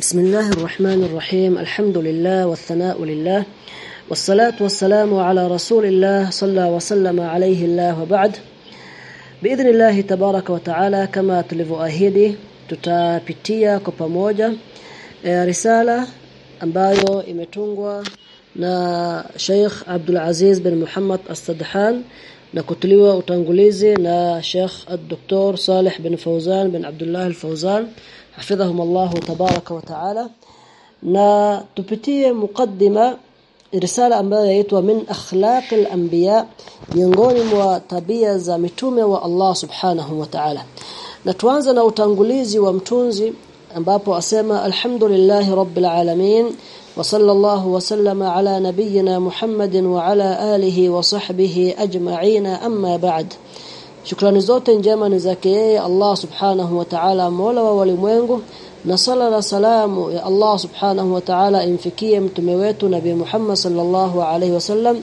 بسم الله الرحمن الرحيم الحمد لله والثناء لله والصلاة والسلام على رسول الله صلى وسلم عليه الله وبعد بإذن الله تبارك وتعالى كما tulivyoahidi tutapitia kwa pamoja e, risala ambayo imetungwa na Sheikh Abdul Aziz bin Muhammad As-Sadhan na kutuliwa utangulizi na Sheikh Dr. Saleh bin Fauzan bin Abdullah Al-Fauzan hafidhahum Allah tabaraka wa taala. Na tupitie mukaddima risala ambayo yaitwa min akhlaq al-anbiya miongoni mwa tabia za mitume wa Allah subhanahu wa ta'ala. Na tuanze na utangulizi wa mtunzi ambapo asema alhamdulillahi rabbil alamin wa sallallahu wa sallama ala nabiyyina Muhammadin wa ala alihi wa sahbihi ajma'ina amma ba'd Shukrani zote njema ni zake yeye Allah Subhanahu wa Ta'ala Mola wa walimwengu. Na sala na salamu ya Allah Subhanahu wa Ta'ala imfikie mtume wetu Nabii Muhammad sallallahu alaihi wasallam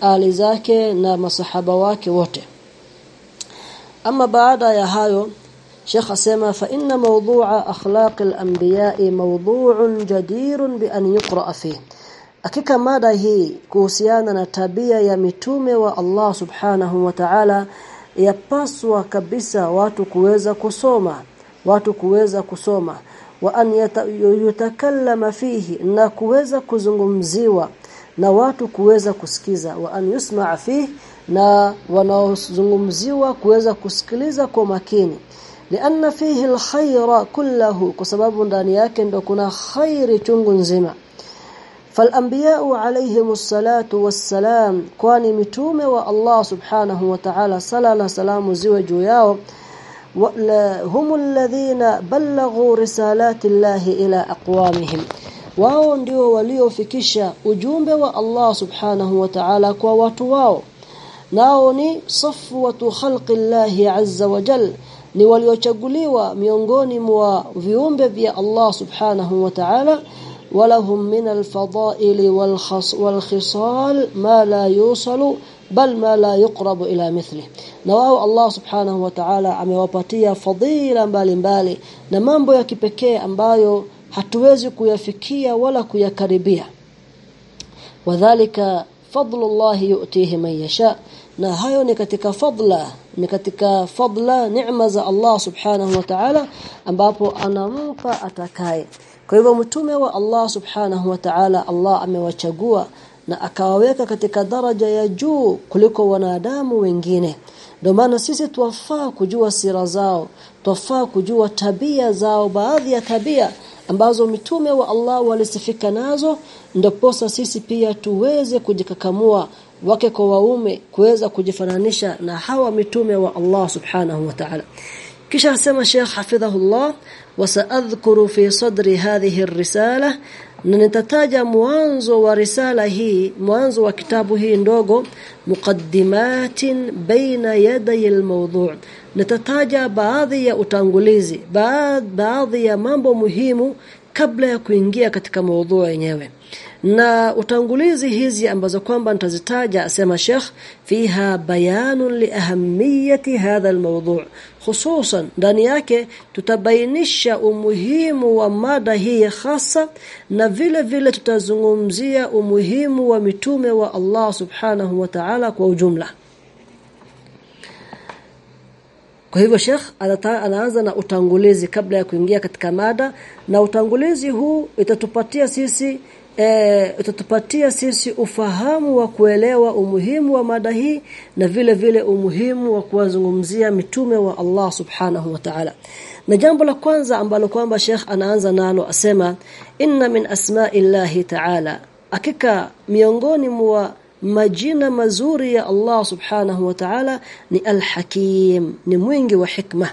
ali zake na masahaba wake wote. Ama baada ya hayo Sheikh asema fa inna mawdu'a akhlaq al-anbiya'i mawdu'un jadirun bi an yuqra fihi Hakika mada hii kuhusiana na tabia ya mitume wa Allah Subhanahu wa Ta'ala yapaswa kabisa watu kuweza kusoma watu kuweza kusoma. Wa an yutakallama fihi na kuweza kuzungumziwa na watu kuweza kusikiza. Wa an yusma fihi na wanaozungumziwa kuweza kusikiliza kwa makini. Lianna fihi alkhayra kullahu kwa sababu ndani yake ndo kuna khairi chungu nzima فالانبياء عليهم الصلاه والسلام kwani mitume wa Allah subhanahu wa ta'ala sala na salamu ziwe juu yao hum alladhina ballaghu risalati Allah ila aqwamihim wao ndio waliofikisha ujumbe wa Allah subhanahu wa ta'ala kwa watu wao nao ni safwatu khalqi Allah azza wa jal ni waliochaguliwa miongoni mwa viumbe vya Allah subhanahu wa ta'ala ولهم من الفضائل والخص والخصال ما لا يوصل بل ما لا يقرب إلى مثله na wao Allah subhanahu wa ta'ala amewapatia fadhila mbalimbali na mambo ya kipekee ambayo hatuwezi kuyafikia wala kuyakaribia wadhālika fadlullah yu'tihi man yasha na hayo ni katika fadla ni katika fadla neema za Allah subhanahu wa ta'ala ambapo anampa atakaye kwa hivyo mtume wa Allah subhanahu wa ta'ala Allah amewachagua na akawaweka katika daraja ya juu kuliko wanadamu wengine. Ndio maana sisi tuwafaa kujua sira zao tuwafaa kujua tabia zao baadhi ya tabia ambazo mitume wa Allah walisifika nazo ndiposa sisi pia tuweze kujikakamua wake kwa waume kuweza kujifananisha na hawa mitume wa Allah subhanahu wa ta'ala kisha asema Sheikh hafidhahullah wasaadhkuru fi sadri hadhihi risala na nitataja mwanzo wa risala hii mwanzo wa kitabu hii ndogo muqaddimatin baina yaday almawdu' nitataja baadhi ya utangulizi baadhi ya mambo muhimu kabla ya kuingia katika mada yenyewe na utangulizi hizi ambazo kwamba nitazitaja asema Sheikh fiha bayanun li ahamiyati hadha almawdu' khususan ndani yake tutabainisha umuhimu wa mada hii hasa na vile vile tutazungumzia umuhimu wa mitume wa Allah subhanahu wa ta'ala kwa ujumla. Kwa hivyo Sheikh anaanza na utangulizi kabla ya kuingia katika mada na utangulizi huu itatupatia sisi e, utatupatia sisi ufahamu wa kuelewa umuhimu wa mada hii na vile vile umuhimu wa kuwazungumzia mitume wa Allah subhanahu wa ta'ala. Na jambo la kwanza ambalo kwamba Sheikh anaanza nalo asema inna min asma'illahi ta'ala. Akika miongoni mwa majina mazuri ya Allah subhanahu wa ta'ala ni al-hakim ni mwingi wa hikma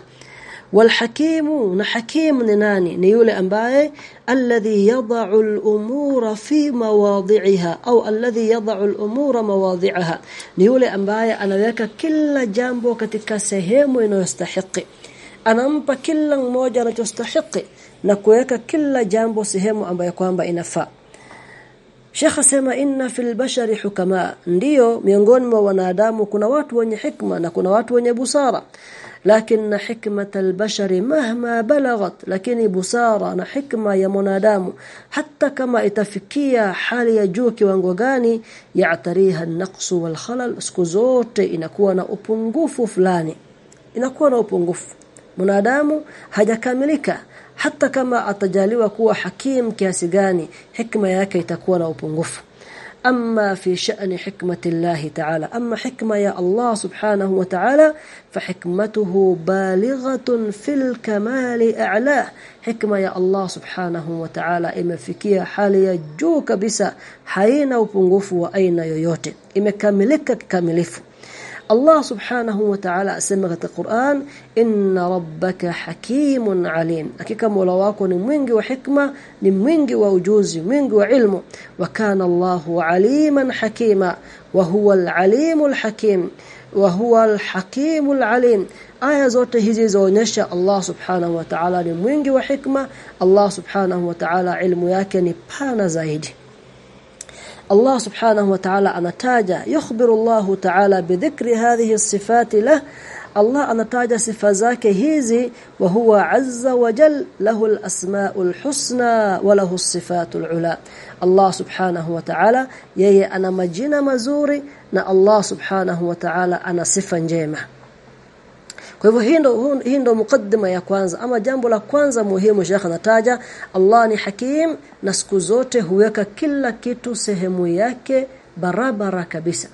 walhakimu na hakimu ni nani? Ni yule ambaye alladhi yad'u al-umura fi mawadhi'iha au alladhi yad'u al-umura mawadhi'aha ni yule ambaye anaweka kila jambo katika sehemu inayostahili anampa kila mmoja anachostahili na kuweka kila jambo sehemu ambayo kwamba inafaa. Sheikh asema inna fil bashari hukama. Ndiyo miongoni mwa wanadamu kuna watu wenye hikma na kuna watu wenye busara lakini حكمة البشر مهما بلغت lakini busara na hikma ya mwanadamu hata kama itafikia hali ya juu kiwango gani النقص an-naqs wal khalal siku inakuwa na upungufu fulani inakuwa na upungufu mwanadamu hajakamilika hata kama atajaliwa kuwa hakim kiasi gani hikma yake itakuwa na upungufu أما في شأن حكمة الله تعالى. أما حكمة يا الله سبحانه وتعالى فحكمته بالغة في الكمال أعلاه. حكمة يا الله سبحانه وتعالى imefikia hali ya juu kabisa haina upungufu wa aina yoyote imekamilika Subhanahu wa ta'ala asema katika Qur'an inna rabbaka hakimun alim hakika Mola wako ni mwingi wa hikma ni mwingi wa ujuzi mwingi wa ilmu wa kana Allahu aliman hakima wa huwa al-alimul hakim wa huwa al-hakimul alim aya zote hizi zaonyesha Allah subhanahu wa ta'ala ni mwingi wa hikma Allah subhanahu wa ta'ala ilmu yake ni pana zaidi الله سبحانه وتعالى أنا تاج يخبر الله تعالى بذكر هذه الصفات له. الله أنا تاج صفاتك هيزي وهو عز وجل له الأسماء الحسنى وله الصفات العلى. الله سبحانه وتعالى يي أنا مجنا مزوري الله سبحانه وتعالى أنا صفة جيمه kwa hivyo hii ndo hii ndo mukaddima ya kwanza. Ama jambo la kwanza muhimu Sheikh anataja Allah ni hakim na siku zote huweka kila kitu sehemu yake barabara kabisa.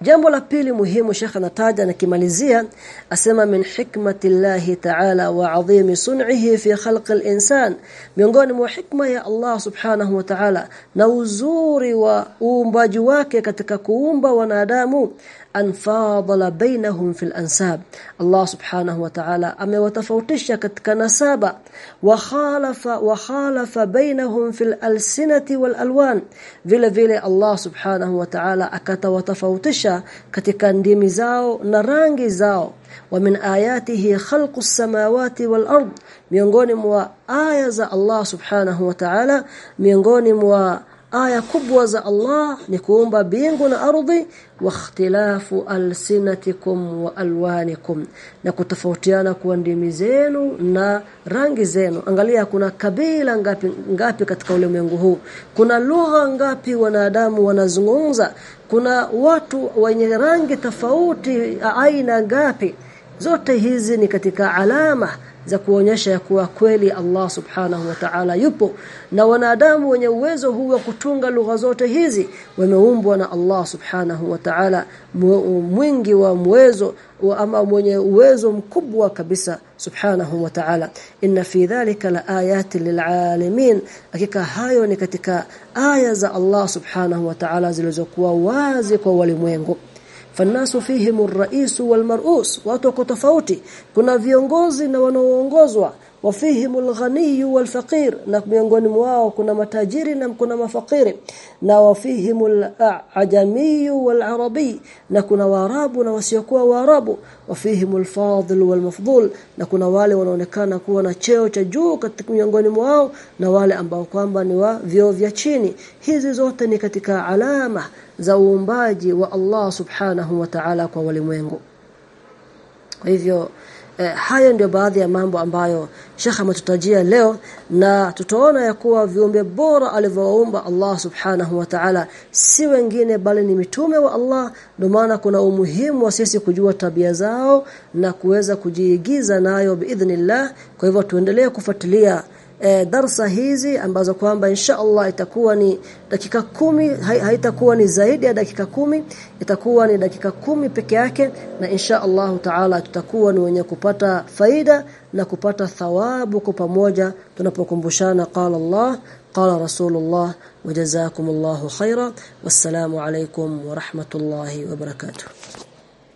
Jambo la pili muhimu Sheikh anataja na kimalizia asema min hikmati llahi ta'ala wa adhimi sun'ihi fi khalqi al-insan. Miongoni mwa hikma ya Allah subhanahu wa ta'ala na uzuri wa uumbaji wake katika kuumba wanadamu an fadala bainahum fil ansab Allah subhanahu wa ta'ala amewatofautisha katika nasaba wa khalafa wa khalafa bainahum fil alsinati wal alwan vile vile Allah subhanahu wa ta'ala akatawatofautisha katika ndimi zao na rangi zao wa min ayatihi khalqu samawati wal ard miongoni mwa aya za Allah subhanahu wa ta'ala miongoni mwa aya kubwa za Allah ni kuumba bingu na ardhi wa ikhtilafu alsinatikum wa alwanikum na kutofautiana kwa ndimi zenu na rangi zenu. Angalia kuna kabila ngapi ngapi katika ulimwengu huu? Kuna lugha ngapi wanadamu wanazungumza? Kuna watu wenye rangi tofauti aina ngapi? Zote hizi ni katika alama za kuonyesha ya kuwa kweli Allah subhanahu wa ta'ala yupo. Na wanadamu wenye uwezo huu wa kutunga lugha zote hizi wameumbwa na Allah subhanahu wa ta'ala mwingi wa uwezo ama mwenye uwezo mkubwa kabisa subhanahu wa ta'ala. Inna fi dhalika la ayatin lilalamin hakika hayo ni katika aya za Allah subhanahu wa ta'ala zilizokuwa wazi kwa walimwengu fannasu fihim ar-rais wal-mar'us watu tofauti. Kuna viongozi na wanaoongozwa wafihim al-ghani wal-faqir na miongoni mwao kuna matajiri na kuna mafakiri na wafihim al-ajami wal-arabi na kuna waarabu na wasiokuwa waarabu wafihim al-fadil wal mafdhul na kuna wale wanaonekana kuwa na cheo cha juu katika miongoni mwao na wale ambao kwamba ni wa vyo vya chini. Hizi zote ni katika alama za uumbaji wa Allah subhanahu wa ta'ala kwa walimwengu. Kwa hivyo eh, haya ndio baadhi ya mambo ambayo Sheikh ametutajia leo na tutaona ya kuwa viumbe bora alivyoumba Allah subhanahu wa ta'ala. Si wengine bali ni mitume wa Allah. Ndio maana kuna umuhimu wa sisi kujua tabia zao na kuweza kujiigiza nayo biidhnillah kwa hivyo tuendelee kufuatilia e, darsa hizi ambazo kwamba insha Allah itakuwa ni dakika kumi haitakuwa ni zaidi ya dakika kumi itakuwa ni dakika kumi peke yake na insha Allah taala tutakuwa ni wenye kupata faida na kupata thawabu kwa pamoja tunapokumbushana. Qala Allah qala rasulullah wajazakumullahu khaira wassalamu alaykum wa rahmatullahi wa barakatuh